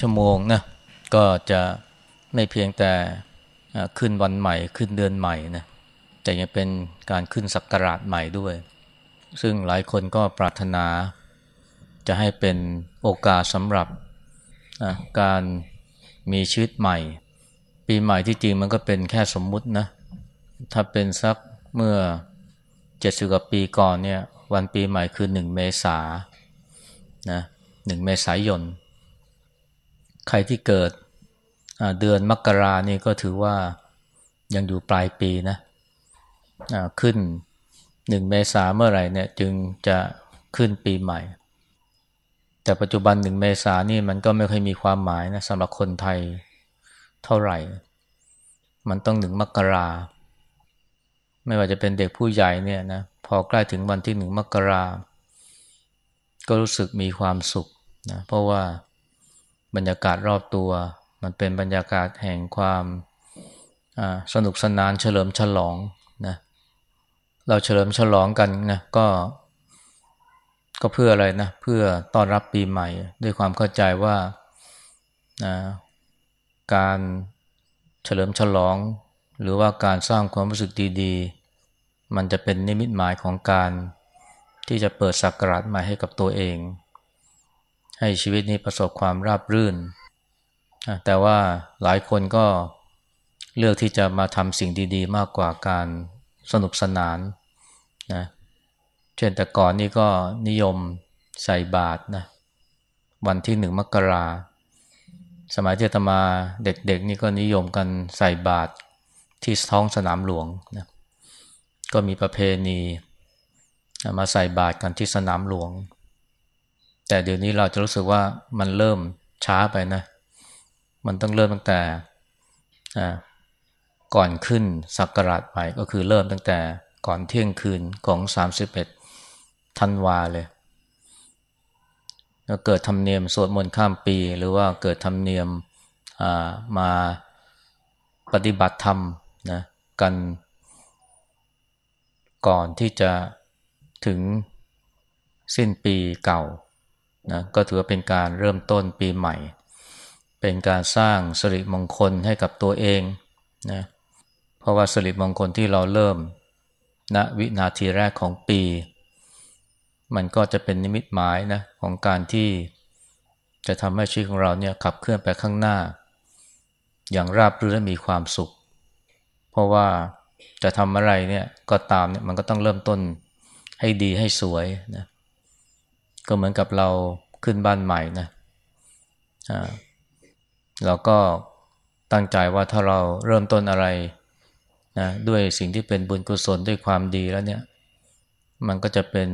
ชั่วโมงนะก็จะไม่เพียงแต่ขึ้นวันใหม่ ขึ้นเดือนใหม่นะแต่ยังเป็นการขึ้นสักราชใหม่ด้วย ซึ่งหลายคนก็ปรารถนา จะให้เป็นโอกาสสำหรับการมีชีวิตใหม่ ปีใหม่ที่จริงมันก็เป็นแค่สมมุตินะถ้าเป็นสักเมื่อเจ็ดสิบกว่าปีก่อนเนี่ยวันปีใหม่คือหนึ่งเมษานะหนึ่งเมษายน ใครที่เกิดเดือนมกรานี่ก็ถือว่ายังอยู่ปลายปีนะขึ้นหนึ่งเมษาเมื่อไหร่เนี่ยจึงจะขึ้นปีใหม่ แต่ปัจจุบันหนึ่งเมษานี่มันก็ไม่เคยมีความหมายนะสำหรับคนไทยเท่าไหร่ มันต้องหนึ่งมกรา ไม่ว่าจะเป็นเด็กผู้ใหญ่เนี่ยนะพอใกล้ถึงวันที่หนึ่งมกรา ก็รู้สึกมีความสุขนะเพราะว่า บรรยากาศรอบตัว มันเป็นบรรยากาศแห่งความสนุกสนานเฉลิมฉลองนะเราเฉลิมฉลองกันนะก็ ก็เพื่ออะไรนะเพื่อต้อนรับปีใหม่ ด้วยความเข้าใจว่านะการเฉลิมฉลอง หรือว่าการสร้างความรู้สึกดีๆ มันจะเป็นนิมิตหมายของการที่จะเปิดสักราชใหม่ให้กับตัวเอง ให้ชีวิตนี้ประสบความราบรื่น แต่ว่าหลายคนก็เลือกที่จะมาทำสิ่งดี ๆ มากกว่าการสนุกสนานนะเช่นแต่ก่อนนี่ก็นิยมใส่บาตรนะวันที่หนึ่งมกรา สมัยที่ตมาเด็กๆ นี่ก็นิยมกันใส่บาตรที่ท้องสนามหลวงนะก็มีประเพณีมาใส่บาตรกันที่สนามหลวง แต่เดี๋ยวนี้เราจะรู้สึกว่ามันเริ่มช้าไปนะ มันต้องเริ่มตั้งแต่ก่อนขึ้นสักราชใหม่ก็คือเริ่มตั้งแต่ก่อนเที่ยงคืนของ 31ธันวาเลยแล้วเกิดธรรมเนียมสวดมนต์ข้ามปี หรือว่าเกิดธรรมเนียมมาปฏิบัติธรรมนะกันก่อนที่จะถึงสิ้นปีเก่า นะก็ถือว่าเป็นการเริ่มต้นปีใหม่ เป็นการสร้างสิริมงคลให้กับตัวเองนะเพราะว่าสิริมงคลที่เราเริ่มณนะวินาทีแรกของปี มันก็จะเป็นนิมิตหมายนะของการที่จะทำให้ชีวิตของเราเนี่ยขับเคลื่อนไปข้างหน้า อย่างราบรื่นและมีความสุข เพราะว่าจะทำอะไรเนี่ยก็ตามเนี่ยมันก็ต้องเริ่มต้นให้ดีให้สวยนะ ก็เหมือนกับเราขึ้นบ้านใหม่นะอ่าเราก็ตั้งใจว่าถ้าเราเริ่มต้นอะไรนะด้วยสิ่งที่เป็นบุญกุศลด้วยความดีแล้วเนี่ย มันก็จะเป็น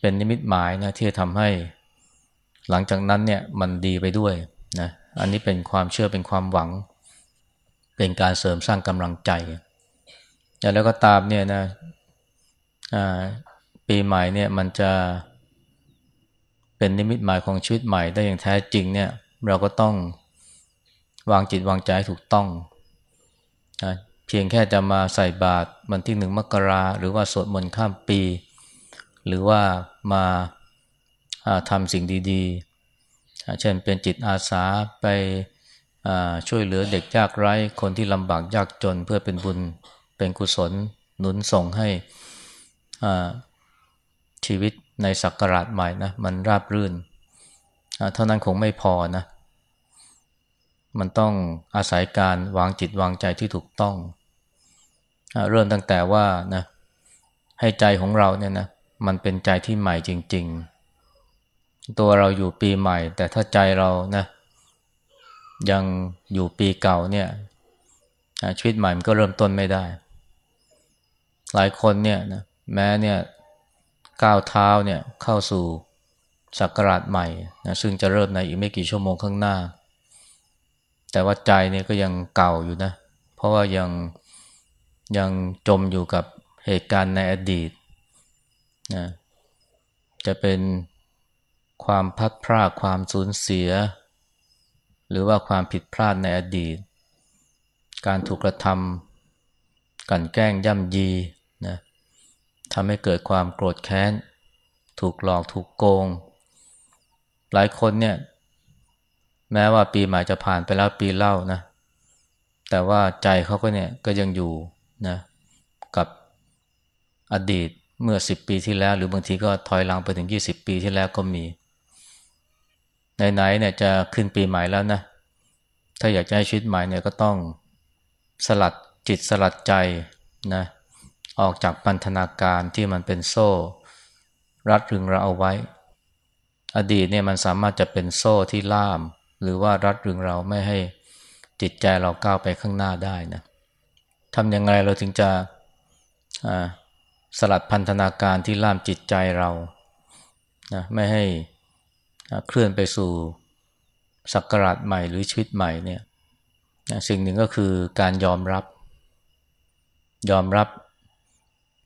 เป็นนิมิตหมายนะที่จะทำให้หลังจากนั้นเนี่ยมันดีไปด้วยนะอันนี้เป็นความเชื่อเป็นความหวัง เป็นการเสริมสร้างกำลังใจแล้วก็ตามเนี่ยนะปีใหม่เนี่ยมันจะ เป็นนิมิตหมายของชีวิตใหม่ได้อย่างแท้จริงเนี่ย เราก็ต้องวางจิตวางใจถูกต้องนะเพียงแค่จะมาใส่บาตรวันที่หนึ่งมกราหรือว่าสวดมนต์ข้ามปี หรือว่ามาทำสิ่งดีๆ เช่นเป็นจิตอาสาไปช่วยเหลือเด็กยากไร้ คนที่ลำบากยากจนเพื่อเป็นบุญเป็นกุศลหนุนส่งให้ชีวิต ในศักราชใหม่นะมันราบรื่น เท่านั้นคงไม่พอนะ มันต้องอาศัยการวางจิตวางใจที่ถูกต้อง เริ่มตั้งแต่ว่านะให้ใจของเราเนี่ยนะมันเป็นใจที่ใหม่จริง ๆ ตัวเราอยู่ปีใหม่ แต่ถ้าใจเรานะยังอยู่ปีเก่าเนี่ยชีวิตใหม่มันก็เริ่มต้นไม่ได้ หลายคนเนี่ยนะแม้เนี่ย ก้าวเท้าเนี่ยเข้าสู่สักราชใหม่นะซึ่งจะเริ่มในอีกไม่กี่ชั่วโมงข้างหน้า แต่ว่าใจเนี่ยก็ยังเก่าอยู่นะ เพราะว่ายังยังจมอยู่กับเหตุการณ์ในอดีตนะจะเป็นความพัดพลาดความสูญเสีย หรือว่าความผิดพลาดในอดีต การถูกกระทำกันแกล้งย่ำยี ทำให้เกิดความโกรธแค้น ถูกหลอกถูกโกง หลายคนเนี่ย แม้ว่าปีใหม่จะผ่านไปแล้วปีเล่านะ แต่ว่าใจเขาก็เนี่ยก็ยังอยู่นะกับอดีตเมื่อสิบปีที่แล้ว หรือบางทีก็ถอยหลังไปถึงยี่สิบปีที่แล้วก็มีไหนๆเนี่ยจะขึ้นปีใหม่แล้วนะ ถ้าอยากจะให้ชีวิตใหม่เนี่ยก็ต้องสลัดจิตสลัดใจนะ ออกจากปันธนาการที่มันเป็นโซ่ รัดรึงเราเอาไว้ อดีตเนี่ยมันสามารถจะเป็นโซ่ที่ล่าม หรือว่ารัดรึงเราไม่ให้จิตใจเราก้าวไปข้างหน้าได้นะทำยังไงเราถึงจะสลัดพันธนาการที่ล่ามจิตใจเรานะไม่ให้เคลื่อนไปสู่สักการะใหม่หรือชีวิตใหม่เนี่ยสิ่งหนึ่งก็คือการยอมรับ ยอมรับ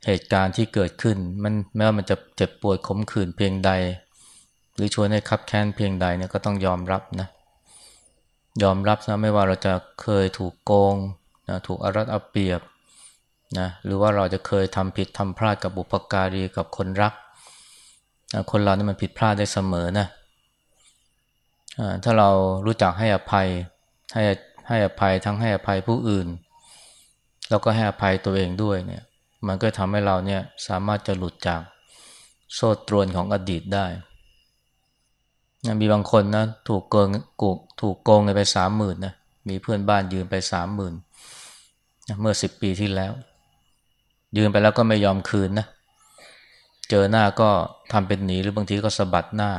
เหตุการณ์ที่เกิดขึ้น มันแม้ว่ามันจะเจ็บปวดขมขื่นเพียงใด หรือชวนให้คับแค้นเพียงใดเนี่ยก็ต้องยอมรับนะยอมรับนะไม่ว่าเราจะเคยถูกโกงนะถูกอารัดเอาเปรียบนะหรือว่าเราจะเคยทำผิดทำพลาดกับบุพการีกับคนรักนะคนเรานี่มันผิดพลาดได้เสมอนะถ้าเรารู้จักให้อภัยให้ให้อภัยทั้งให้อภัยผู้อื่น แล้วก็ให้อภัยตัวเองด้วยเนี่ย มันก็ทำให้เราเนี่ยสามารถจะหลุดจากโซ่ตรวนของอดีตได้มีบางคนนะถูกโกงกูถูกโกงเงินไปสามหมื่นนะมีเพื่อนบ้านยืมไปสามหมื่นเมื่อสิบปีที่แล้ว ยืมไปแล้วก็ไม่ยอมคืนนะเจอหน้าก็ทำเป็นหนีหรือบางทีก็สะบัดหน้า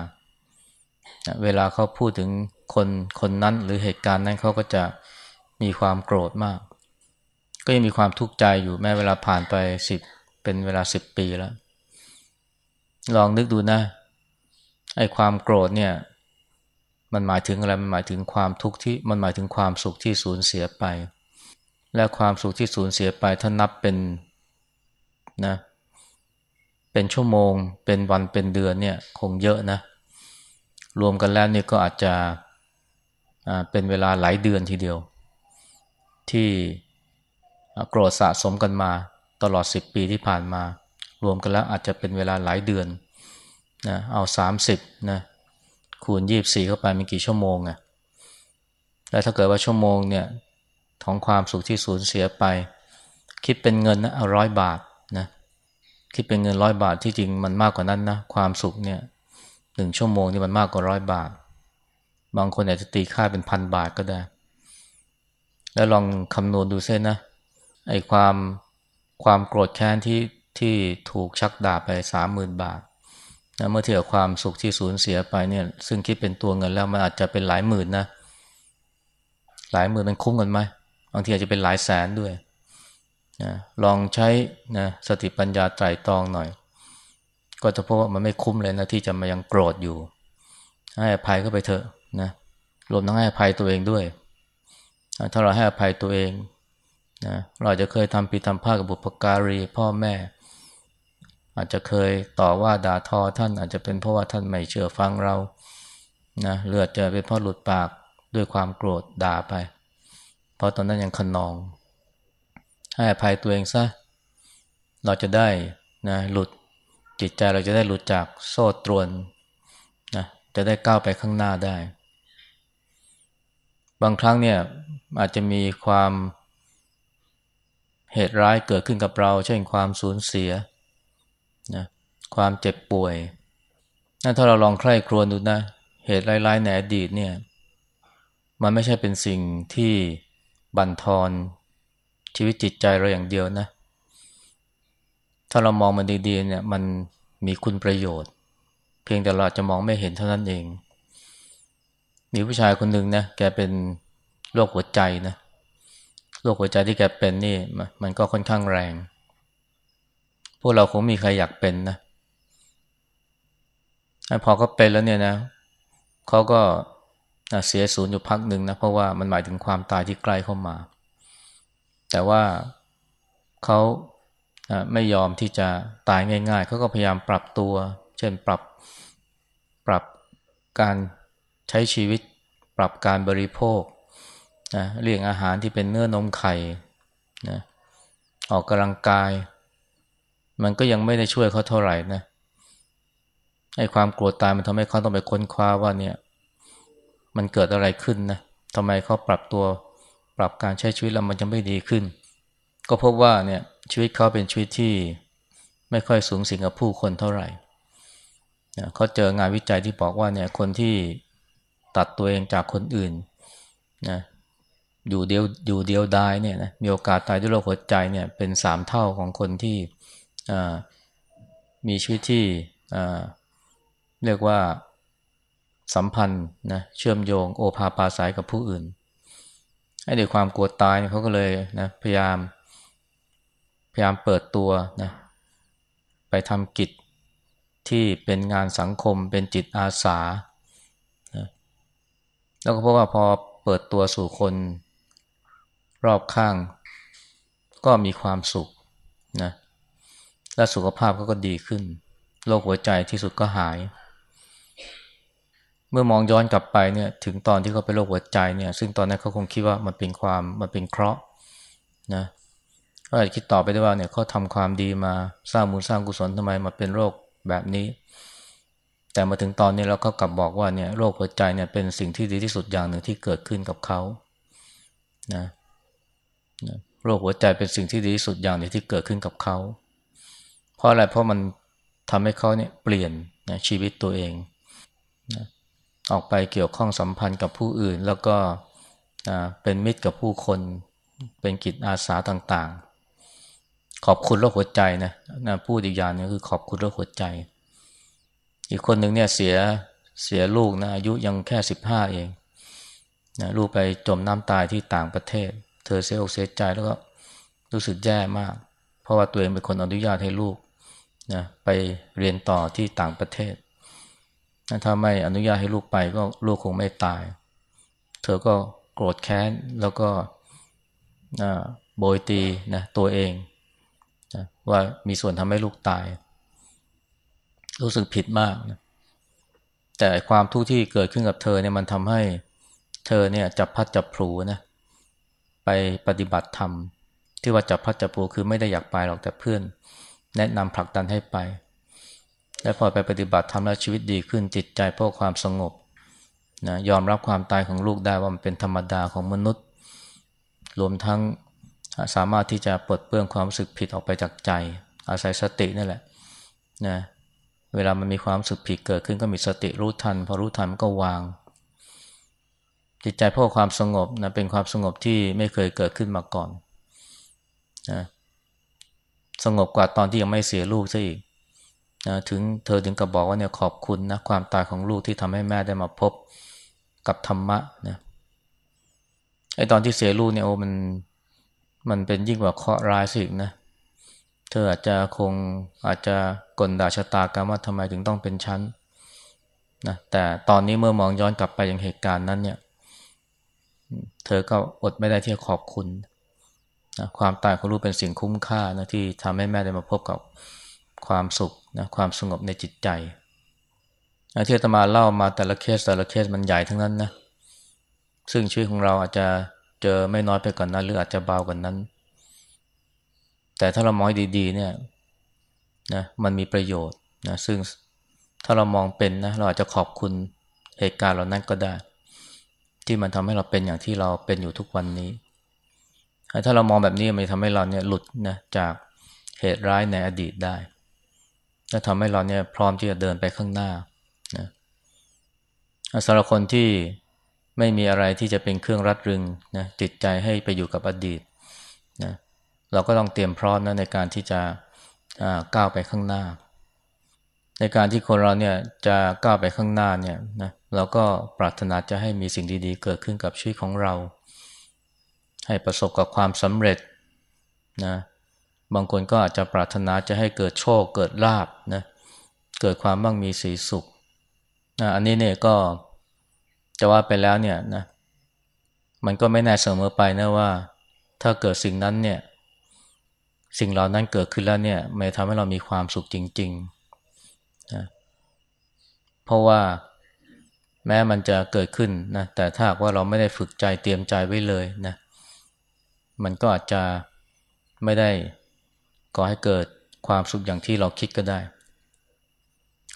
เวลาเขาพูดถึงคนคนนั้นหรือเหตุการณ์นั้นเขาก็จะมีความโกรธมาก ก็ยังมีความทุกข์ใจอยู่แม้เวลาผ่านไปสิบเป็นเวลาสิบปีแล้ว ลองนึกดูนะไอ้ความโกรธเนี่ย มันหมายถึงอะไรมันหมายถึงความทุกข์ที่มันหมายถึงความสุขที่สูญเสียไป และความสุขที่สูญเสียไปถ้านับเป็นนะเป็นชั่วโมง เป็นวันเป็นเดือนเนี่ยคงเยอะนะ รวมกันแล้วนี่ก็อาจจะเป็นเวลาหลายเดือนทีเดียว ที่ โกรธสะสมกันมาตลอด 10 ปีที่ผ่านมา รวมกันแล้วอาจจะเป็นเวลาหลายเดือนนะเอา 30นะคูณ 24 เข้าไปมีกี่ชั่วโมงอะแล้วถ้าเกิดว่าชั่วโมงเนี่ยของความสุขที่สูญเสียไป คิดเป็นเงินนะเอาร้อยบาทนะคิดเป็นเงินร้อยบาทที่จริงมันมากกว่านั้นนะความสุขเนี่ยหนึ่งชั่วโมงนี่มันมากกว่าร้อยบาท บางคนอาจจะตีค่าเป็นพันบาทก็ได้ แล้วลองคำนวณดูเส้นนะ ไอ้ความความโกรธแค้นที่ที่ถูกชักดาบไปสามหมื่นบาทนะเมื่อเทียบความสุขที่สูญเสียไปเนี่ย ซึ่งคิดเป็นตัวเงินแล้วมันอาจจะเป็นหลายหมื่นนะ หลายหมื่นมันคุ้มกันไหมบางทีอาจจะเป็นหลายแสนด้วยนะลองใช้นะสติปัญญาไตรตรองหน่อย ก็จะพบว่ามันไม่คุ้มเลยนะที่จะมายังโกรธอยู่ ให้อภัยก็ไปเถอะนะรวมทั้งให้อภัยตัวเองด้วย ถ้าเราให้อภัยตัวเอง นะเราจะเคยทำผิทำพลาดกับบุพการีพ่อแม่ อาจจะเคยต่อว่าด่าทอท่านอาจจะเป็นเพราะว่าท่านไม่เชื่อฟังเรานะเลือดจะเป็นเพราะหลุดปากด้วยความโกรธด่าไป เพราะตอนนั้นยังขนอง ให้อภัยตัวเองซะเราจะได้นะหลุดจิตใจเราจะได้หลุดจากโซ่ตรวนนะจะได้ก้าวไปข้างหน้าได้ บางครั้งเนี่ยอาจจะมีความ เหตุร้ายเกิดขึ้นกับเรา เช่นความสูญเสียนะความเจ็บป่วยนั่นถ้าเราลองใคร่ครวญดูนะ เหตุร้ายๆในอดีตเนี่ย มันไม่ใช่เป็นสิ่งที่บั่นทอนชีวิตจิตใจเราอย่างเดียวนะ ถ้าเรามองมันดีๆเนี่ย มันมีคุณประโยชน์ เพียงแต่เราจะมองไม่เห็นเท่านั้นเอง มีผู้ชายคนหนึ่งนะ แกเป็นโรคหัวใจนะโรคหัวใจที่แกเป็นนี่มันก็ค่อนข้างแรง พวกเราคงมีใครอยากเป็นนะพอเขาเป็นแล้วเนี่ยนะเขาก็เสียศูนย์อยู่พักหนึ่งนะเพราะว่ามันหมายถึงความตายที่ใกล้เข้ามา แต่ว่าเขาไม่ยอมที่จะตายง่าย ๆ เขาก็พยายามปรับตัว เช่นปรับปรับการใช้ชีวิต ปรับการบริโภค นะเลี่ยงอาหารที่เป็นเนื้อนมไข่นะออกกำลังกาย มันก็ยังไม่ได้ช่วยเขาเท่าไหร่นะไอ้ความกลัวตายมันทำให้เขาต้องไปค้นคว้าว่าเนี่ย มันเกิดอะไรขึ้นนะทำไมเขาปรับตัวปรับการใช้ชีวิตแล้วมันจะไม่ดีขึ้น ก็พบว่าเนี่ยชีวิตเขาเป็นชีวิตที่ไม่ค่อยสูงสิงกับผู้คนเท่าไหร่เขาเจองานวิจัยที่บอกว่าเนี่ยคนที่ตัดตัวเองจากคนอื่นนะ อยู่เดียวอยู่เดียวดายเนี่ยนะมีโอกาสตายด้วยโรคหัวใจเนี่ยเป็นสามเท่าของคนที่มีชีวิตที่เรียกว่าสัมพันธ์นะเชื่อมโยงโอภาปาสายกับผู้อื่นไอ้เด็กความกลัวตายเขาก็เลยนะพยายามพยายามเปิดตัวนะไปทำกิจที่เป็นงานสังคมเป็นจิตอาสานะแล้วก็เพราะว่าพอเปิดตัวสู่คน รอบข้าง ก็มีความสุขนะและสุขภาพก็ดีขึ้นโรคหัวใจที่สุดก็หาย เมื่อมองย้อนกลับไปเนี่ยถึงตอนที่เขาเป็นโรคหัวใจเนี่ย ซึ่งตอนนั้นเขาคงคิดว่ามันเป็นความมันเป็นเคราะห์นะก็อาจจะคิดต่อไปได้ว่าเนี่ยเขาทำความดีมาสร้างมูลสร้างกุศลทำไมมาเป็นโรคแบบนี้ แต่มาถึงตอนนี้แล้วเขากลับบอกว่าเนี่ยโรคหัวใจเนี่ยเป็นสิ่งที่ดีที่สุดอย่างหนึ่งที่เกิดขึ้นกับเขานะ โรคหัวใจเป็นสิ่งที่ดีที่สุดอย่างหนึ่งที่เกิดขึ้นกับเขา เพราะอะไรเพราะมันทำให้เขาเนี่ยเปลี่ยนนะชีวิตตัวเองนะออกไปเกี่ยวข้องสัมพันธ์กับผู้อื่น แล้วก็นะเป็นมิตรกับผู้คนเป็นกิจอาสาต่างๆ ขอบคุณโรคหัวใจนะนะพูดอีกอย่างนึงคือขอบคุณโรคหัวใจ อีกคนหนึ่งเนี่ยเสียเสียลูกนะอายุยังแค่สิบห้าเองนะลูกไปจมน้ำตายที่ต่างประเทศ เธอเสียอกเสียใจแล้วก็รู้สึกแย่มาก เพราะว่าตัวเองเป็นคนอนุญาตให้ลูกนะไปเรียนต่อที่ต่างประเทศนะถ้าไม่อนุญาตให้ลูกไปก็ลูกคงไม่ตาย เธอก็โกรธแค้นแล้วก็นะโบยตีนะตัวเองนะว่ามีส่วนทำให้ลูกตาย รู้สึกผิดมากนะแต่ความทุกข์ที่เกิดขึ้นกับเธอเนี่ยมันทำให้เธอเนี่ยจับพัดจับผูนะ ไปปฏิบัติธรรม ที่ว่าจับพัดจับผูคือไม่ได้อยากไปหรอกแต่เพื่อน แนะนำผลักดันให้ไป และพอไปปฏิบัติทำแล้วชีวิตดีขึ้นจิตใจเพราะความสงบนะยอมรับความตายของลูกได้ว่ามันเป็นธรรมดาของมนุษย์ รวมทั้งสามารถที่จะปลดเปลื้องความรู้สึกผิดออกไปจากใจ อาศัยสตินี่แหละนะเวลามันมีความรู้สึกผิดเกิดขึ้นก็มีสติรู้ทันพอรู้ทันก็วาง จิตใจเพราะความสงบนะเป็นความสงบที่ไม่เคยเกิดขึ้นมาก่อนนะสงบกว่าตอนที่ยังไม่เสียลูกซะอีกนะถึงเธอถึงกับบอกว่าเนี่ยขอบคุณนะความตายของลูกที่ทำให้แม่ได้มาพบกับธรรมะนะไอตอนที่เสียลูกเนี่ยโอ้มันมันเป็นยิ่งกว่าเคราะห์ร้ายสิกนะเธออาจจะคงอาจจะกลด่าชะตากรรมว่าทำไมถึงต้องเป็นชั้นนะแต่ตอนนี้เมื่อมองย้อนกลับไปยังเหตุการณ์นั้นเนี่ย เธอก็อดไม่ได้ที่จะขอบคุณนะความตายของลูกเป็นสิ่งคุ้มค่านะที่ทำให้แม่ได้มาพบกับความสุขนะความสงบในจิตใจนะที่อาตมาเล่ามาแต่ละเคสแต่ละเคสมันใหญ่ทั้งนั้นนะซึ่งชีวิตของเราอาจจะเจอไม่น้อยไปกว่านนั้น หรืออาจจะเบากว่านนั้น แต่ถ้าเรามองดีๆเนี่ยนะมันมีประโยชน์นะซึ่งถ้าเรามองเป็นนะเราอาจจะขอบคุณเหตุการณ์เหล่านั้นก็ได้ ที่มันทำให้เราเป็นอย่างที่เราเป็นอยู่ทุกวันนี้ ถ้าเรามองแบบนี้มันทำให้เราเนี่ยหลุดนะจากเหตุร้ายในอดีตได้และทำให้เราเนี่ยพร้อมที่จะเดินไปข้างหน้านะสำหรับคนที่ไม่มีอะไรที่จะเป็นเครื่องรัดรึงนะจิตใจให้ไปอยู่กับอดีตนะเราก็ต้องเตรียมพร้อมนะในการที่จะก้าวไปข้างหน้า ในการที่คนเราเนี่ยจะก้าวไปข้างหน้าเนี่ยนะเราก็ปรารถนาจะให้มีสิ่งดีๆ เกิดขึ้นกับชีวิตของเรา ให้ประสบกับความสำเร็จนะบางคนก็อาจจะปรารถนาจะให้เกิดโชคเกิดลาบนะเกิดความมั่งมีสีสุขนะอันนี้เนี่ยก็จะว่าไปแล้วเนี่ยนะมันก็ไม่แน่เสมอไปนะว่า ถ้าเกิดสิ่งนั้นเนี่ยสิ่งเหล่านั้นเกิดขึ้นแล้วเนี่ยไม่ทำให้เรามีความสุขจริง ๆ นะเพราะว่าแม้มันจะเกิดขึ้นนะแต่ถ้าว่าเราไม่ได้ฝึกใจเตรียมใจไว้เลยนะมันก็อาจจะไม่ได้ก่อให้เกิดความสุขอย่างที่เราคิดก็ได้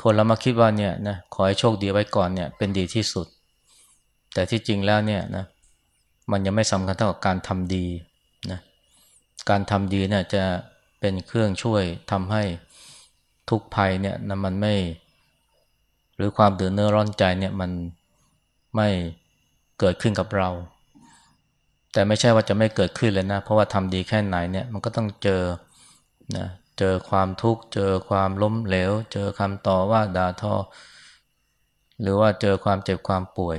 คนเรามาคิดว่าเนี่ยนะขอให้โชคดีไว้ก่อนเนี่ยเป็นดีที่สุด แต่ที่จริงแล้วเนี่ยนะมันยังไม่สำคัญเท่ากับการทำดีนะการทำดีเนี่ยจะเป็นเครื่องช่วยทำให้ ทุกภัยเนี่ยนะมันไม่ หรือความเดือดเนื้อร้อนใจเนี่ยมันไม่เกิดขึ้นกับเรา แต่ไม่ใช่ว่าจะไม่เกิดขึ้นเลยนะ เพราะว่าทำดีแค่ไหนเนี่ยมันก็ต้องเจอนะเจอความทุกข์เจอความล้มเหลว เจอคำต่อว่าด่าทอ หรือว่าเจอความเจ็บความป่วย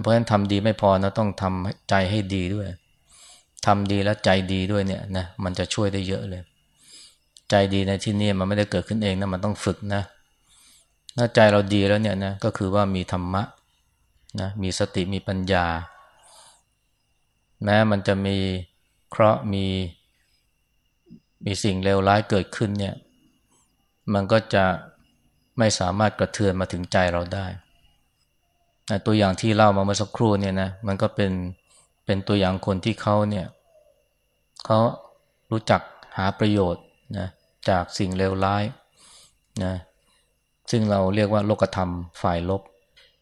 เพราะฉะนั้นทำดีไม่พอนะต้องทำใจให้ดีด้วยทำดีแล้วใจดีด้วยเนี่ยนะมันจะช่วยได้เยอะเลย ใจดีในที่นี้มันไม่ได้เกิดขึ้นเองนะมันต้องฝึกนะถ้าใจเราดีแล้วเนี่ยนะก็คือว่ามีธรรมะนะมีสติมีปัญญา แม้มันจะมีเคราะห์มีมีสิ่งเลวร้ายเกิดขึ้นเนี่ย มันก็จะไม่สามารถกระเทือนมาถึงใจเราได้ ตัวอย่างที่เล่ามาเมื่อสักครู่เนี่ยนะมันก็เป็นเป็นตัวอย่างคนที่เขาเนี่ยเขารู้จักหาประโยชน์ จากสิ่งเลวร้ายนะซึ่งเราเรียกว่าโลกธรรมฝ่ายลบ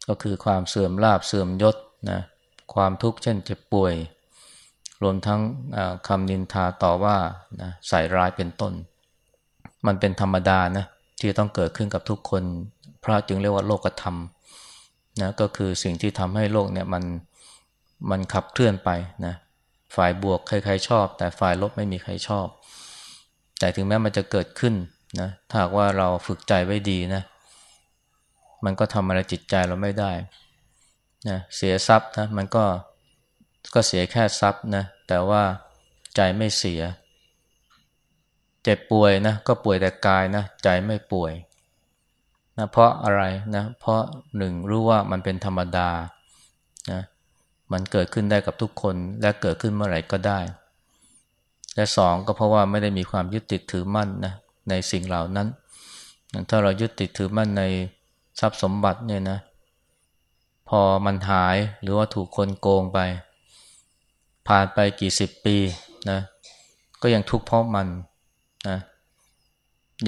ก็คือความเสื่อมลาบเสื่อมยศนะความทุกข์เช่นเจ็บป่วย รวมทั้งคำนินทาต่อว่านะใส่ร้ายเป็นต้น มันเป็นธรรมดานะที่ต้องเกิดขึ้นกับทุกคน พระจึงเรียกว่าโลกธรรมนะก็คือสิ่งที่ทำให้โลกเนี่ยมันมันขับเคลื่อนไปนะฝ่ายบวกใครๆชอบ แต่ฝ่ายลบไม่มีใครชอบ แต่ถึงแม้มันจะเกิดขึ้นนะถ้ากว่าเราฝึกใจไว้ดีนะ มันก็ทำอะไรจิตใจเราไม่ได้นะเสียทรัพย์นะมันก็ก็เสียแค่ทรัพย์นะแต่ว่าใจไม่เสีย เจ็บป่วยนะก็ป่วยแต่กายนะใจไม่ป่วยนะเพราะอะไรนะเพราะหนึ่งรู้ว่ามันเป็นธรรมดานะมันเกิดขึ้นได้กับทุกคนและเกิดขึ้นเมื่อไหร่ก็ได้ และสองก็เพราะว่าไม่ได้มีความยึดติดถือมั่นนะในสิ่งเหล่านั้น ถ้าเรายึดติดถือมั่นในทรัพย์สมบัติเนี่ยนะ พอมันหายหรือว่าถูกคนโกงไป ผ่านไปกี่สิบปีนะ ก็ยังทุกข์เพราะมันนะ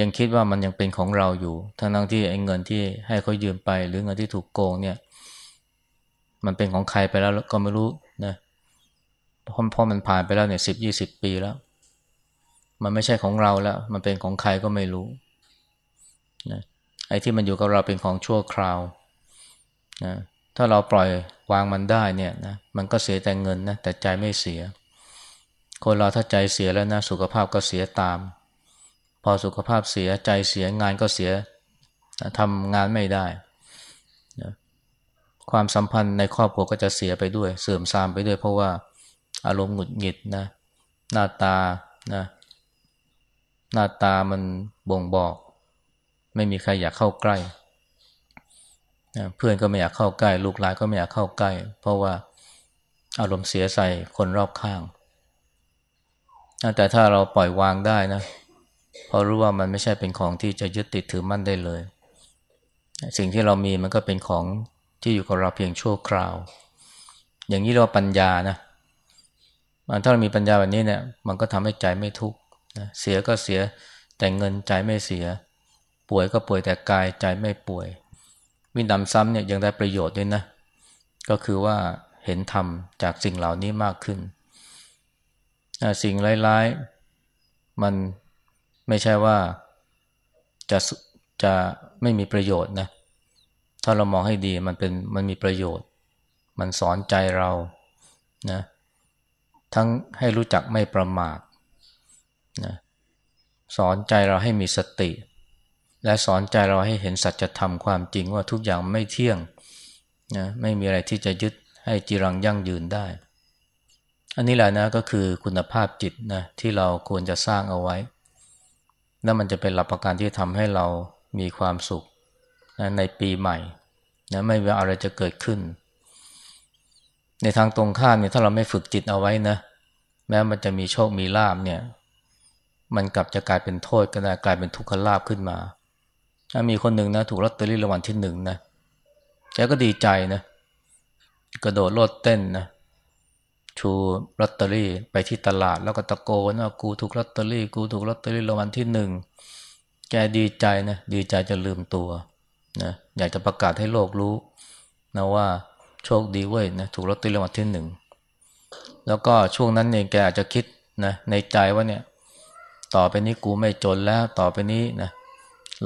ยังคิดว่ามันยังเป็นของเราอยู่ ทั้งทั้งที่ไอ้เงินที่ให้เขายืมไป หรือเงินที่ถูกโกงเนี่ย มันเป็นของใครไปแล้วก็ไม่รู้ เพราะพราะมันผ่านไปแล้วเนี่ยสิบยี่สิบปีแล้ว มันไม่ใช่ของเราแล้ว มันเป็นของใครก็ไม่รู้นะไอ้ที่มันอยู่กับเราเป็นของชั่วคราวนะถ้าเราปล่อยวางมันได้เนี่ยนะมันก็เสียแต่เงินนะแต่ใจไม่เสีย คนเราถ้าใจเสียแล้วนะสุขภาพก็เสียตาม พอสุขภาพเสียใจเสียงานก็เสียทำงานไม่ได้ความสัมพันธ์ในครอบครัวก็จะเสียไปด้วย เสื่อมทรามไปด้วยเพราะว่า อารมณ์หงุดหงิดนะ หน้าตานะ หน้าตามันบ่งบอก ไม่มีใครอยากเข้าใกล้นะเพื่อนก็ไม่อยากเข้าใกล้ ลูกหลานก็ไม่อยากเข้าใกล้ เพราะว่าอารมณ์เสียใส่คนรอบข้างแต่ถ้าเราปล่อยวางได้นะพอรู้ว่ามันไม่ใช่เป็นของที่จะยึดติดถือมั่นได้เลย สิ่งที่เรามีมันก็เป็นของที่อยู่กับเราเพียงชั่วคราว อย่างนี้เราปัญญานะ ถ้าเรามีปัญญาแบบนี้เนี่ย มันก็ทำให้ใจไม่ทุกข์เสียก็เสียแต่เงินใจไม่เสีย ป่วยก็ป่วยแต่กายใจไม่ป่วยวินำซ้ำเนี่ยยังได้ประโยชน์ด้วยนะ ก็คือว่าเห็นธรรมจากสิ่งเหล่านี้มากขึ้น สิ่งร้ายๆ มันไม่ใช่ว่าจะจะไม่มีประโยชน์นะ ถ้าเรามองให้ดีมันเป็นมันมีประโยชน์ มันสอนใจเรานะ ทั้งให้รู้จักไม่ประมาทนะสอนใจเราให้มีสติ และสอนใจเราให้เห็นสัจธรรมความจริงว่าทุกอย่างไม่เที่ยงนะไม่มีอะไรที่จะยึดให้จีรังยั่งยืนได้ อันนี้แหละนะก็คือคุณภาพจิตนะที่เราควรจะสร้างเอาไว้ แล้วมันจะเป็นหลักประกันที่ทำให้เรามีความสุขนะในปีใหม่นะไม่ว่าอะไรจะเกิดขึ้น ในทางตรงข้ามเนี่ยถ้าเราไม่ฝึกจิตเอาไว้นะแม้มันจะมีโชคมีลาบเนี่ย มันกลับจะกลายเป็นโทษก็ได้กลายเป็นทุกขลาบขึ้นมาถ้ามีคนหนึ่งนะถูกลอตเตอรี่รางวัลที่หนึ่งนะแกก็ดีใจนะ กระโดดโลดเต้นนะชูลอตเตอรี่ไปที่ตลาดแล้วก็ตะโกนว่ากูถูกลอตเตอรี่ กูถูกลอตเตอรี่รางวัลที่หนึ่งแกดีใจนะดีใจจะลืมตัวนะอยากจะประกาศให้โลกรู้นะว่า โชคดีเว้ยนะถูกลอตเตอรี่รางวัลที่หนึ่งแล้วก็ช่วงนั้นเองแกอาจจะคิดนะในใจว่าเนี่ย ต่อไปนี้กูไม่จนแล้วต่อไปนี้นะ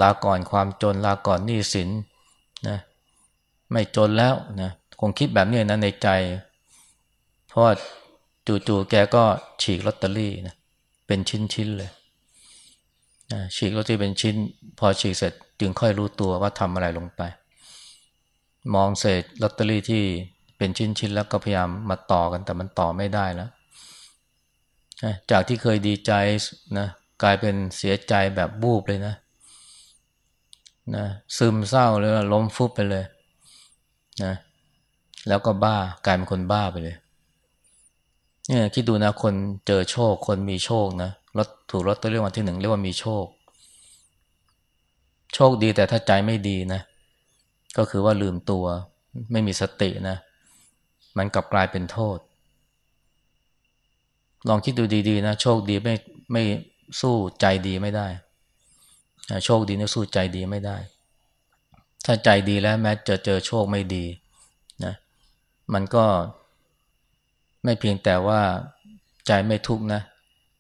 ลาก่อนความจนลาก่อนหนี้สินนะไม่จนแล้วนะคงคิดแบบนี้นะในใจ เพราะจู่ๆแกก็ฉีกลอตเตอรี่นะเป็นชิ้นๆเลยนะฉีกลอตเตอรี่เป็นชิ้น พอฉีกเสร็จจึงค่อยรู้ตัวว่าทำอะไรลงไป มองเศษลอตเตอรี่ที่เป็นชิ้นๆแล้วก็พยายามมาต่อกันแต่มันต่อไม่ได้แล้วจากที่เคยดีใจนะกลายเป็นเสียใจแบบบูบเลยนะนะซึมเศร้าเลยล้มฟุบไปเลยนะแล้วก็บ้ากลายเป็นคนบ้าไปเลยเนี่ยคิดดูนะคนเจอโชค คนมีโชคนะรถถูกรถตัวเรียกวันที่หนึ่งเรียกว่ามีโชค โชคดีแต่ถ้าใจไม่ดีนะ ก็คือว่าลืมตัว ไม่มีสตินะ มันกลับกลายเป็นโทษ ลองคิดดูดีๆนะ โชคดีไม่ไม่สู้ใจดีไม่ได้ โชคดีเนี่ยสู้ใจดีไม่ได้ ถ้าใจดีแล้วแม้จะเจอโชคไม่ดีนะ มันก็ไม่เพียงแต่ว่าใจไม่ทุกข์นะ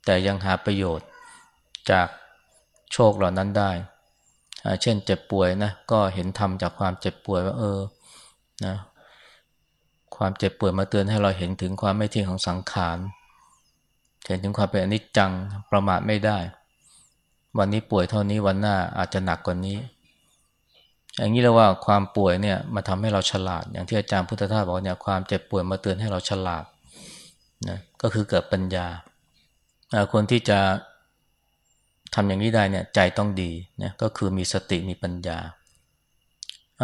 แต่ยังหาประโยชน์จากโชคเหล่านั้นได้ เช่นเจ็บป่วยนะก็เห็นธรรมจากความเจ็บป่วยว่าเออนะความเจ็บป่วยมาเตือนให้เราเห็นถึงความไม่เที่ยงของสังขารเห็นถึงความเป็นอนิจจังประมาทไม่ได้ วันนี้ป่วยเท่านี้วันหน้าอาจจะหนักกว่านี้อย่างนี้เรียกว่าความป่วยเนี่ยมาทำให้เราฉลาด อย่างที่อาจารย์พุทธทาสบอกเนี่ยความเจ็บป่วยมาเตือนให้เราฉลาดนะก็คือเกิดปัญญาคนที่จะ ทำอย่างนี้ได้เนี่ยใจต้องดีนะก็คือมีสติมีปัญญา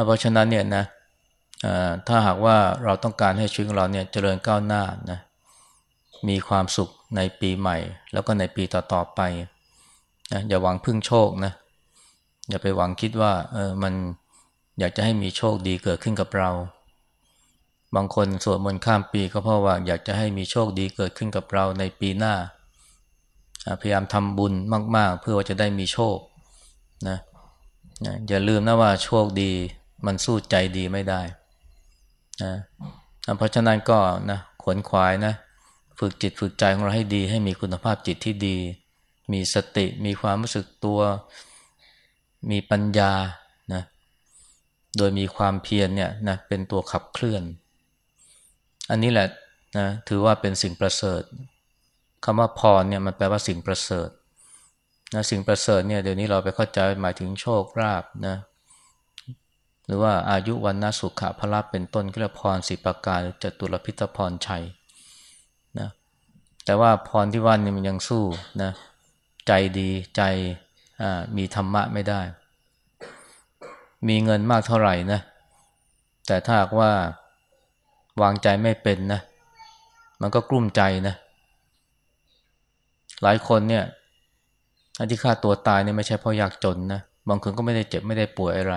เพราะฉะนั้นเนี่ยนะถ้าหากว่าเราต้องการให้ชีวิตของเราเนี่ยเจริญก้าวหน้านะมีความสุขในปีใหม่ แล้วก็ในปีต่อๆไปนะอย่าหวังพึ่งโชคนะอย่าไปหวังคิดว่าเออมันอยากจะให้มีโชคดีเกิดขึ้นกับเรา บางคนสวดมนต์ข้ามปีก็เพราะว่าอยากจะให้มีโชคดีเกิดขึ้นกับเราในปีหน้า พยายามทำบุญมาก ๆ เพื่อว่าจะได้มีโชคนะนะอย่าลืมนะว่าโชคดีมันสู้ใจดีไม่ได้นะเพราะฉะนั้นก็นะขวนขวายนะฝึกจิตฝึกใจของเราให้ดี ให้มีคุณภาพจิตที่ดี มีสติมีความรู้สึกตัว มีปัญญานะโดยมีความเพียรเนี่ยนะเป็นตัวขับเคลื่อน อันนี้แหละนะถือว่าเป็นสิ่งประเสริฐ คำว่าพรเนี่ยมันแปลว่าสิ่งประเสริฐนะสิ่งประเสริฐเนี่ยเดี๋ยวนี้เราไปเข้าใจหมายถึงโชคลาภนะหรือว่าอายุวันนาสุขะพระเป็นต้นก็เรียกพรสิประการจตุรพิทพรชัยนะแต่ว่าพรที่ว่านี่มันยังสู้นะใจดีใจมีธรรมะไม่ได้ มีเงินมากเท่าไหร่นะแต่ถ้าหากว่าวางใจไม่เป็นนะมันก็กลุ้มใจนะ หลายคนเนี่ยที่ฆ่าตัวตายเนี่ยไม่ใช่เพราะยากจนนะบางคนก็ไม่ได้เจ็บไม่ได้ป่วยอะไร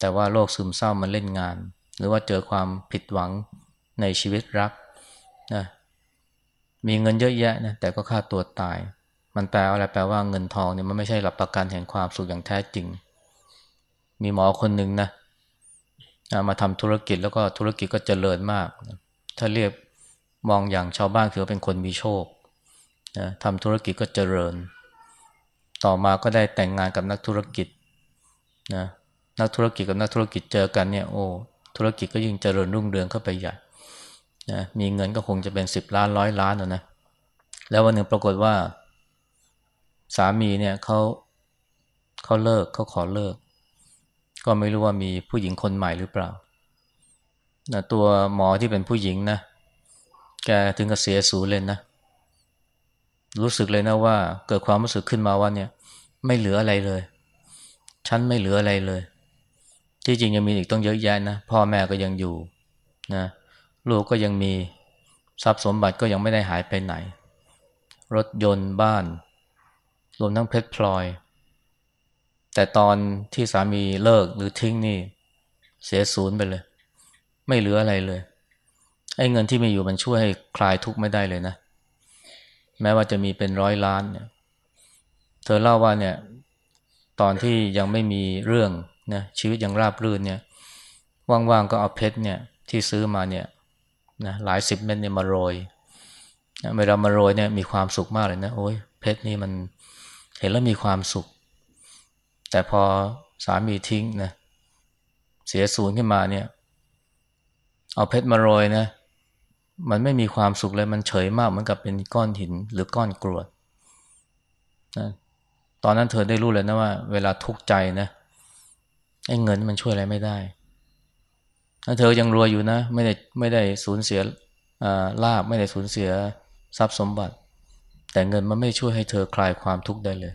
แต่ว่าโรคซึมเศร้ามันเล่นงาน หรือว่าเจอความผิดหวังในชีวิตรักนะมีเงินเยอะแยะนะแต่ก็ฆ่าตัวตาย มันแปลอะไรแปลว่าเงินทองเนี่ยมันไม่ใช่หลักประกันแห่งความสุขอย่างแท้จริง มีหมอคนหนึ่งนะมาทำธุรกิจแล้วก็ธุรกิจก็เจริญมาก ถ้าเรียกมองอย่างชาวบ้านคือเป็นคนมีโชค นะทำธุรกิจก็เจริญ ต่อมาก็ได้แต่งงานกับนักธุรกิจนะนักธุรกิจกับนักธุรกิจเจอกันเนี่ยโอ้ธุรกิจก็ยิ่งเจริญรุ่งเรืองเข้าไปใหญ่นะมีเงินก็คงจะเป็นสิบล้านร้อยล้านนะนะแล้ววันหนึ่งปรากฏว่า สามีเนี่ยเขาเขาเลิกเขาขอเลิก ก็ไม่รู้ว่ามีผู้หญิงคนใหม่หรือเปล่านะตัวหมอที่เป็นผู้หญิงนะแกถึงกับเสียสูญเลยนะ รู้สึกเลยนะว่าเกิดความรู้สึกขึ้นมาว่าเนี่ย ไม่เหลืออะไรเลย ฉันไม่เหลืออะไรเลย ที่จริงยังมีอีกต้องเยอะแยะนะพ่อแม่ก็ยังอยู่นะลูกก็ยังมีทรัพย์สมบัติก็ยังไม่ได้หายไปไหน รถยนต์บ้าน รวมทั้งเพชรพลอย แต่ตอนที่สามีเลิกหรือทิ้งนี่ เสียศูนย์ไปเลย ไม่เหลืออะไรเลยไอ้เงินที่มีอยู่มันช่วยให้คลายทุกข์ไม่ได้เลยนะ แม้ว่าจะมีเป็นร้อยล้านเนี่ย เธอเล่าว่าเนี่ย ตอนที่ยังไม่มีเรื่องนะชีวิตยังราบรื่นเนี่ย ว่างๆก็เอาเพชรเนี่ยที่ซื้อมาเนี่ยนะหลายสิบเม็ดเนี่ยมาโรยนะเวลามาโรยเนี่ยมีความสุขมากเลยนะโอ้ยเพชรนี่มันเห็นแล้วมีความสุข แต่พอสามีทิ้งนะเสียศูนย์ขึ้นมาเนี่ย เอาเพชรมาโรยนะ มันไม่มีความสุขเลยมันเฉยมากเหมือนกับเป็นก้อนหินหรือก้อนกรวดนะตอนนั้นเธอได้รู้เลยนะว่า เวลาทุกข์ใจนะไอ้เงินมันช่วยอะไรไม่ได้ถ้าเธอยังรวยอยู่นะ ไม่ได้ไม่ได้สูญเสียลาบไม่ได้สูญเสียทรัพย์สมบัติ แต่เงินมันไม่ช่วยให้เธอคลายความทุกข์ได้เลย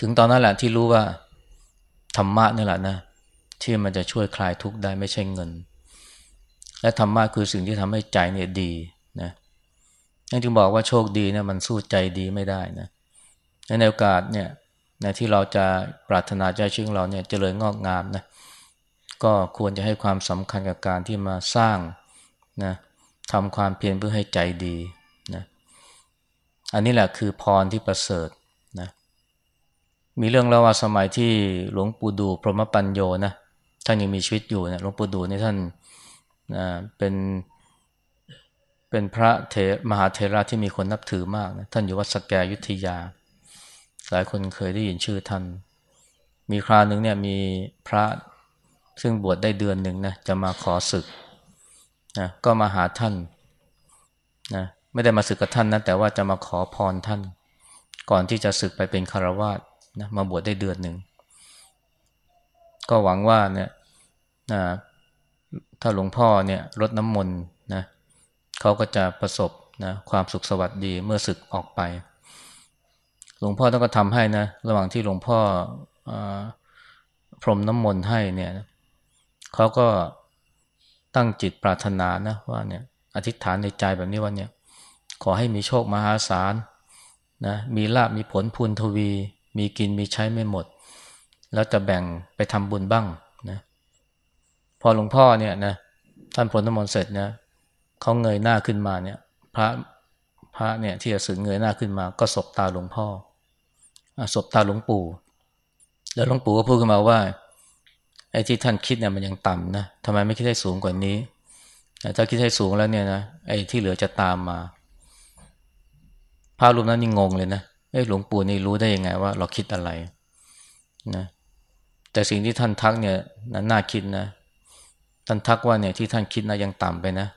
ถึงตอนนั้นแหละที่รู้ว่าธรรมะนี่แหละนะที่มันจะช่วยคลายทุกข์ได้ไม่ใช่เงิน และธรรมะคือสิ่งที่ทำให้ใจเนี่ยดีนะนั่นจึงบอกว่าโชคดีนะมันสู้ใจดีไม่ได้นะในโอกาสเนี่ยในที่เราจะปรารถนาใจชื่อเราเนี่ยจเจริญงอกงามนะก็ควรจะให้ความสำคัญกับการที่มาสร้างนะทำความเพียรเพื่อให้ใจดีนะอันนี้แหละคือพรที่ประเสริฐนะมีเรื่องเล่าว่าสมัยที่หลวงปู่ดูพรหมปัญโยนะท่านยังมีชีวิตอยู่นะหลวงปู่ดูนี่ท่าน นะเป็นเป็นพระเทมหาเทระที่มีคนนับถือมากนะท่านอยู่วัดสแกยุทธยา หลายคนเคยได้ยินชื่อท่าน มีคราวหนึ่งเนี่ยมีพระซึ่งบวชได้เดือนหนึ่งนะจะมาขอศึกนะก็มาหาท่านนะไม่ได้มาศึกกับท่านนะแต่ว่าจะมาขอพรท่าน ก่อนที่จะศึกไปเป็นคารวาสนะมาบวชได้เดือนหนึ่งก็หวังว่าเนี่ยนะ ถ้าหลวงพ่อเนี่ยลดน้ำมนต์นะเขาก็จะประสบนะความสุขสวัสดีเมื่อศึกออกไป หลวงพ่อต้องก็ทำให้นะระหว่างที่หลวงพ่ออพรมน้ำมนต์ให้เนี่ยเขาก็ตั้งจิตปรารถนานะว่าเนี่ยอธิษฐานในใจแบบนี้ว่าเนี่ยขอให้มีโชคมหาศาลนะมีลาบมีผลพูนทวี มีกินมีใช้ไม่หมด แล้วจะแบ่งไปทำบุญบ้าง อหลวงพ่อเนี่ยนะท่านผลน้ำมนต์เสร็จนะเขาเงยหน้าขึ้นมาเนี่ย พระพระเนี่ยที่จะสึกเงยหน้าขึ้นมา ก็สบตาหลวงพ่อสบตาหลวงปู่ แล้วหลวงปู่ก็พูดขึ้นมาว่าไอ้ที่ท่านคิดเนี่ยมันยังต่ำนะทำไมไม่คิดให้สูงกว่านี้ถ้าคิดให้สูงแล้วเนี่ยนะไอ้ที่เหลือจะตามมาพระรูปนั้นนี่งงเลยนะไอ้หลวงปู่นี่รู้ได้ยังไงว่า เราคิดอะไรนะแต่สิ่งที่ท่านทักเนี่ยน่าคิดนะ ท่านทักว่าเนี่ยที่ท่านคิดนะยังต่ำไปนะ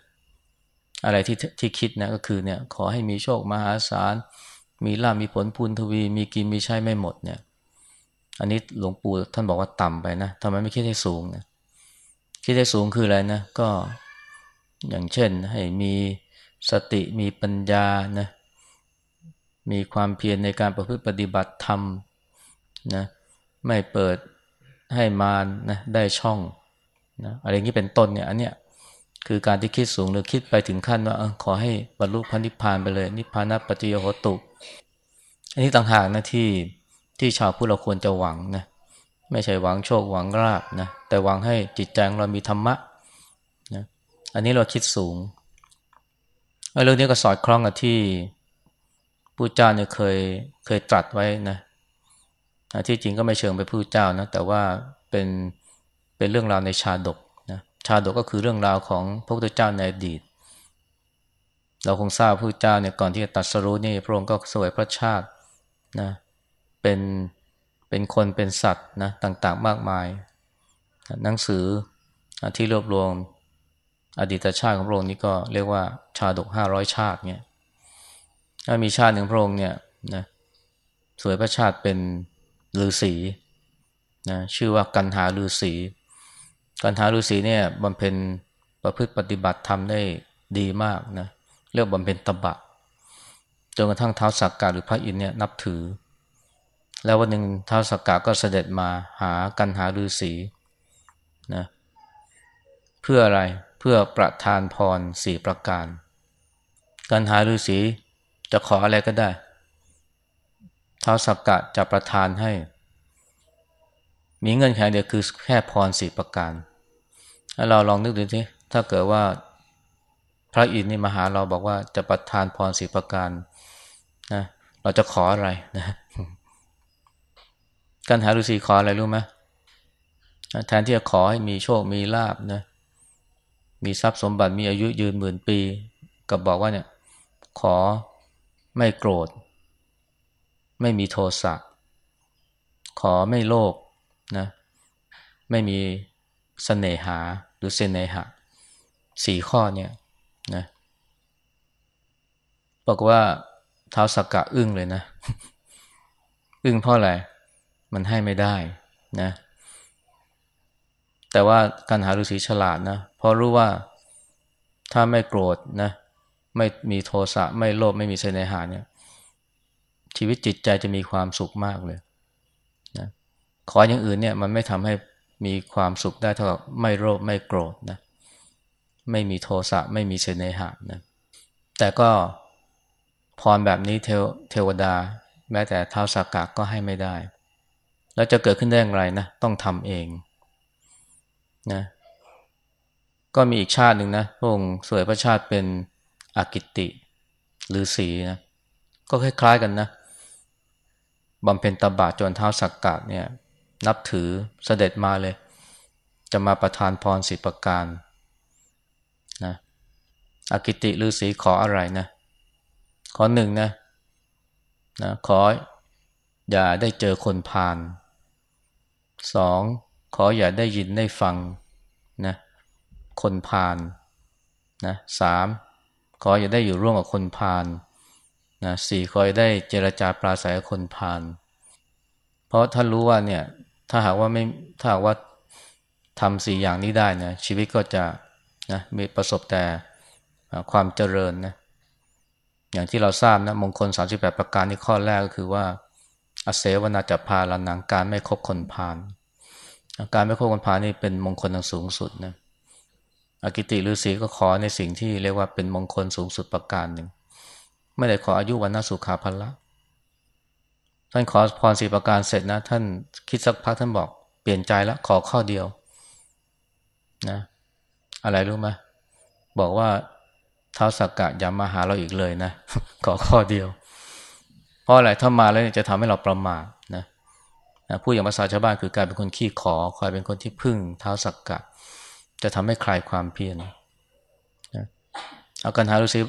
อะไรที่ที่คิดนะก็คือเนี่ยขอให้มีโชคมหาศาล มีลาภมีผลพูนทวี มีกินมีใช้ไม่หมดเนี่ย อันนี้หลวงปู่ท่านบอกว่าต่ำไปนะทำไมไม่คิดให้สูงนะคิดให้สูงคืออะไรนะก็อย่างเช่นให้มีสติมีปัญญานะมีความเพียรในการประพฤติปฏิบัติธรรมนะไม่เปิดให้มารนะได้ช่อง นะอะไรอย่างนี้เป็นต้นเนี่ยอันเนี้ยคือการที่คิดสูงหรือคิดไปถึงขั้นว่าอขอให้บรรลุพระนิพพานไปเลย นิพพานะปัจจโยโหตุ อันนี้ต่างหากนะที่ที่ชาวพุทธเราควรจะหวังนะไม่ใช่หวังโชคหวังลาบนะแต่หวังให้จิตใจของเรามีธรรมะนะอันนี้เราคิดสูงเรื่องนี้ก็สอดคล้องกับที่ผู้เจ้าเนี่ยเคยเคยตรัสไว้นะที่จริงก็ไม่เชิงไปผู้เจ้านะแต่ว่าเป็น เป็นเรื่องราวในชาดกนะชาดกก็คือเรื่องราวของพระพุทธเจ้าในอดีต เราคงทราบพระเจ้าเนี่ยก่อนที่จะตัดสรุนี่พระองค์ก็สวยพระชาตินะเป็นเป็นคนเป็นสัตว์นะต่างๆมากมาย หนังสือที่รวบรวมอดีตชาติของพระองค์นี้ก็เรียกว่าชาดกห้าร้อยชาติเนี่ยถ้ามีชาติหนึ่งพระองค์เนี่ยนะสวยพระชาติเป็นฤาษีนะชื่อว่ากันหาฤาษี กันหาฤาษีเนี่ยบำเพ็ญประพฤติปฏิบัติทำได้ดีมากนะเรียกบำเพ็ญตบะจนกระทั่งเท้าสักกะหรือพระอินเนี่ยนับถือ แล้ววันหนึ่งท้าวสักกะก็เสด็จมาหากันหาฤาษีนะเพื่ออะไรเพื่อประทานพรสี่ประการ กันหาฤาษีจะขออะไรก็ได้ท้าวสักกะจะประทานให้ มีเงื่อนไขเดียวคือแค่พรสี่ประการ เราลองนึกดูสิถ้าเกิดว่าพระอินทร์นี่มาหาเราบอกว่าจะประทานพรสี่ประการนะเราจะขออะไรนะการหาฤาษีขออะไรรู้ไหมแทนที่จะขอให้มีโชคมีลาบนะมีทรัพย์สมบัติมีอายุยืนหมื่นปีก็บอกว่าเนี่ย ขอไม่โกรธ ไม่มีโทสะขอไม่โลภนะ ไม่มีสเสน่หา หรือเสน่หะสี่ข้อเนี่ยนะบอกว่าเท้าสักกะอึ้งเลยนะ อึ้งเพราะอะไร มันให้ไม่ได้นะ แต่ว่าการหาฤาษีฉลาดนะเพราะรู้ว่าถ้าไม่โกรธนะ ไม่มีโทสะไม่โลภไม่มีเสน่หาเนี่ย ชีวิตจิตใจจะมีความสุขมากเลยนะขออย่างอื่นเนี่ย มันไม่ทำให้ มีความสุขได้เท่ากับไม่โลภไม่โกรธนะไม่มีโทสะไม่มีเสนหานะแต่ก็พรแบบนี้เทวเทวดา แม้แต่เท้าสักกะก็ให้ไม่ได้ แล้วจะเกิดขึ้นได้อย่างไรนะต้องทำเองนะก็มีอีกชาติหนึ่งนะพระองค์สวยพระชาติเป็นอากิติหรือสีนะก็คล้ายๆกันนะบำเพ็ญตบะจนเท้าสักกะเนี่ย นับถือเสด็จมาเลย จะมาประทานพรสิประการนะอกิติฤาษีขออะไรนะ ขอหนึ่งนะนะขออย่าได้เจอคนพาลสองขออย่าได้ยินได้ฟังนะคนพาลนะสามขออย่าได้อยู่ร่วมกับคนพาลนะสี่ขออย่าได้เจรจาปราศัยคนพาลเพราะท่านรู้ว่าเนี่ย ถ้าหากว่าไม่ถ้าหากว่าทำสี่อย่างนี้ได้นะชีวิตก็จะนะมีประสบแต่ความเจริญนะอย่างที่เราทราบนะมงคล 38 ประการที่ข้อแรกก็คือว่าอาเสวนาจะพาลานังการไม่คบคนพาลการไม่คบคนพาลนี่เป็นมงคลอันสูงสุดนะอากิติฤาษีก็ขอในสิ่งที่เรียกว่าเป็นมงคลสูงสุดประการหนึ่งไม่ได้ขออายุวันนาสุขาพละ ท่านขอพรสีประการเสร็จนะ ท่านคิดสักพักท่านบอกเปลี่ยนใจแล้วขอข้อเดียว นะ อะไรรู้ไหมบอกว่าเท้าสักกะอย่ามาหาเราอีกเลยนะขอข้อเดียว เพราะอะไรถ้ามาแล้วจะทำให้เราประมาทนะนะผู้อย่างภาษาชาวบ้านคือกลายเป็นคนขี้ขอคอยเป็นคนที่พึ่งเท้าสักกะ จะทำให้คลายความเพียรนะอาการหาดูซิ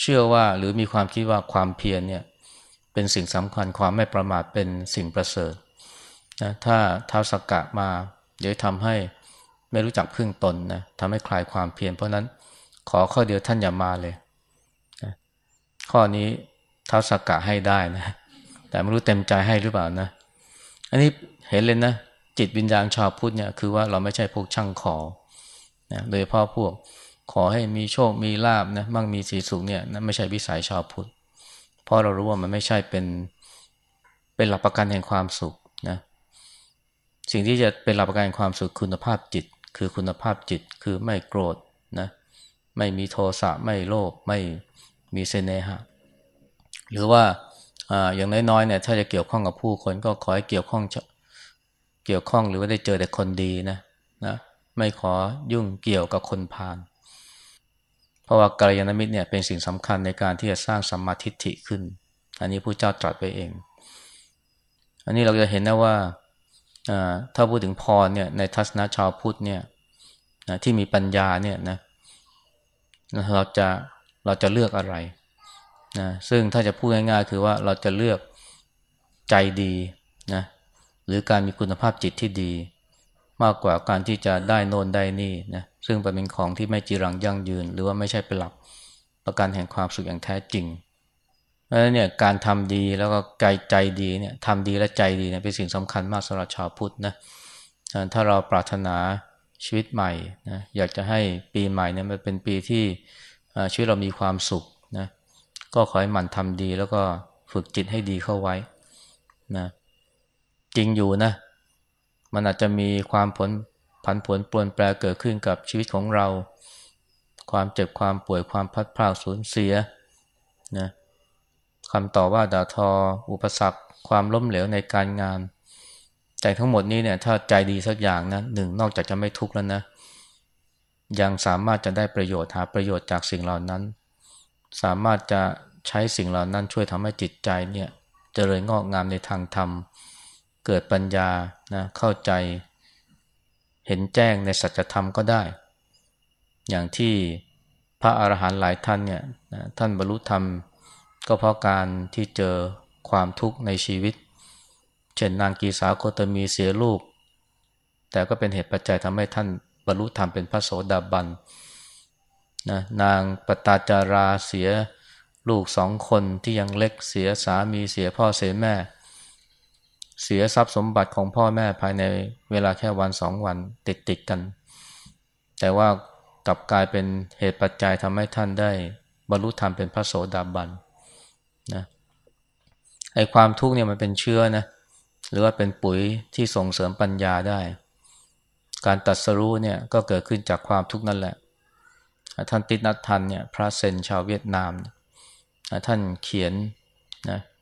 เชื่อว่าหรือมีความคิดว่าความเพียรเนี่ย เป็นสิ่งสำคัญความไม่ประมาทเป็นสิ่งประเสริฐนะถ้าเท้าสักกะมาเดี๋ยวทำให้ไม่รู้จักพึ่งตนนะทำให้คลายความเพียรเพราะนั้นขอข้อเดียวท่านอย่ามาเลยนะข้อนี้เท้าสักกะให้ได้นะ แต่ไม่รู้เต็มใจให้หรือเปล่านะ อันนี้เห็นเลยนะ จิตวิญญาณชาวพุทธเนี่ยคือว่าเราไม่ใช่พวกช่างขอนะโดยเฉพาะพวกขอให้มีโชคมีลาบนะมั่งมีสีสุขเนี่ยนั่นไม่ใช่วิสัยชาวพุทธ ราะเรารู้ว่ามันไม่ใช่เป็นเป็นหลักประกันแห่งความสุขนะสิ่งที่จะเป็นหลักประกันแห่งความสุขคุณภาพจิต คือคุณภาพจิตคือไม่โกรธนะไม่มีโทสะไม่โลภไม่มีเสน่หะหรือว่าอย่างน้อยๆเนี่ยถ้าจะเกี่ยวข้องกับผู้คนก็ขอให้เกี่ยวข้องเกี่ยวข้องหรือว่าได้เจอแต่คนดีนะนะไม่ขอยุ่งเกี่ยวกับคนพาล เพราะว่ากัลยาณมิตรเนี่ยเป็นสิ่งสำคัญในการที่จะสร้างสัมมาทิฏฐิขึ้น อันนี้ผู้เจ้าตรัสไปเอง อันนี้เราจะเห็นนะว่าถ้าพูดถึงพรเนี่ยในทัศนะชาวพุทธเนี่ยที่มีปัญญาเนี่ยนะเราจะเราจะเลือกอะไรนะซึ่งถ้าจะพูดง่ายๆ คือว่าเราจะเลือกใจดีนะหรือการมีคุณภาพจิตที่ดี มากกว่าการที่จะได้โนนได้นี่นะซึ่งเป็นของที่ไม่จีรังยั่งยืน หรือว่าไม่ใช่เป็นหลักประกันแห่งความสุขอย่างแท้จริงเพราะฉะนั้นเนี่ยการทำดีแล้วก็ใจใจดีเนี่ยทำดีและใจดีเนี่ยเป็นสิ่งสำคัญมากสำหรับชาวพุทธนะถ้าเราปรารถนาชีวิตใหม่นะอยากจะให้ปีใหม่เนี่ยมันเป็นปีที่ชีวิตเรามีความสุขนะก็ขอให้มันทำดีแล้วก็ฝึกจิตให้ดีเข้าไว้นะจริงอยู่นะ มันอาจจะมีความผลผันผวนปลวนแปรเกิดขึ้นกับชีวิตของเรา ความเจ็บความป่วยความพัดพลาดสูญเสียนะคำต่อว่าด่าทอ อุปสรรค ความล้มเหลวในการงาน แต่ทั้งหมดนี้เนี่ยถ้าใจดีสักอย่างนะหนึ่งนอกจากจะไม่ทุกข์แล้วนะ ยังสามารถจะได้ประโยชน์หาประโยชน์จากสิ่งเหล่านั้น สามารถจะใช้สิ่งเหล่านั้นช่วยทำให้จิตใจเนี่ยเจริญงอกงามในทางธรรมเเกิดปัญญานะเข้าใจ เห็นแจ้งในสัจธรรมก็ได้ อย่างที่พระอาหารหันต์หลายท่านเนี่ยท่านบรรลุธรรม ก็เพราะการที่เจอความทุกข์ในชีวิต เช่นนางกีสาโคตมีเสียลูก แต่ก็เป็นเหตุปัจจัยทำให้ท่านบรรลุธรรมเป็นพระโสดาบันนะนางปตาจาราเสียลูกสองคนที่ยังเล็กเสียสามีเสียพ่อเสียแม่ เสียทรัพย์สมบัติของพ่อแม่ภายในเวลาแค่วันสองวันติดติดกัน แต่ว่ากลับกลายเป็นเหตุปัจจัยทำให้ท่านได้บรรลุธรรมเป็นพระโสดาบันนะไอความทุกข์เนี่ยมันเป็นเชื้อนะหรือว่าเป็นปุ๋ยที่ส่งเสริมปัญญาได้ การตัดสรู้เนี่ยก็เกิดขึ้นจากความทุกข์นั่นแหละ ท่านตินัททันเนี่ยพระเซนชาวเวียดนาม ท่านเขียนนะเ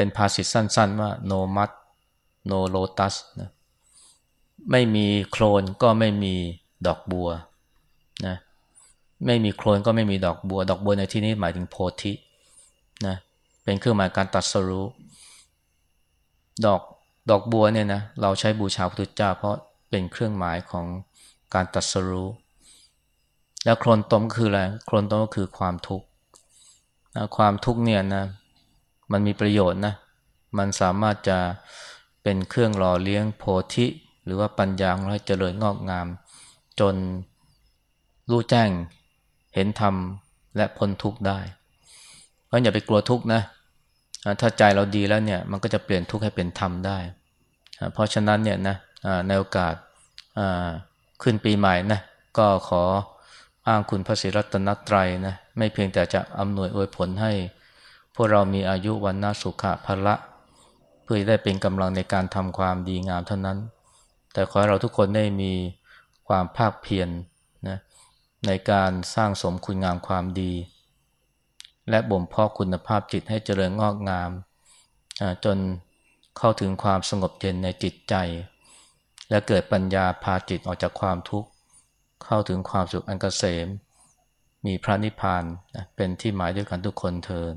เป็นภาษิตสั้น ๆ ว่า no mud no lotus นะไม่มีโคลนก็ไม่มีดอกบัวนะไม่มีโคลนก็ไม่มีดอกบัว ดอกบัวในที่นี้หมายถึงโพธินะเป็นเครื่องหมายการตัดสรู้ดอกดอกบัวเนี่ยนะเราใช้บูชาพระพุทธเจ้า เพราะเป็นเครื่องหมายของการตัดสรู้แล้วโคลนตมคืออะไรโคลนตมก็คือความทุกข์ความทุกข์เนี่ยนะ มันมีประโยชน์นะ มันสามารถจะเป็นเครื่องหล่อเลี้ยงโพธิ หรือว่าปัญญาของเราให้เจริญงอกงาม จนรู้แจ้งเห็นธรรมและพ้นทุกข์ได้เพราะอย่าไปกลัวทุกข์นะถ้าใจเราดีแล้วเนี่ยมันก็จะเปลี่ยนทุกข์ให้เป็นธรรมได้ เพราะฉะนั้นเนี่ยนะในโอกาสขึ้นปีใหม่นะก็ขออ้างคุณพระศิรัตนตรัยนะไม่เพียงแต่จะอำนวยอวยผลให้ วกเรามีอายุวันนาสุขะพละ เพื่อได้เป็นกำลังในการทำความดีงามเท่านั้น แต่ขอให้เราทุกคนได้มีความภาคเพียรนะในการสร้างสมคุณงามความดี และบ่มเพาะคุณภาพจิตให้เจริญงอกงาม จนเข้าถึงความสงบเย็นในจิตใจ และเกิดปัญญาพาจิตออกจากความทุกข์เข้าถึงความสุขอันกเกษม มีพระนิพพานเป็นที่หมายด้วยกันทุกคนเทิน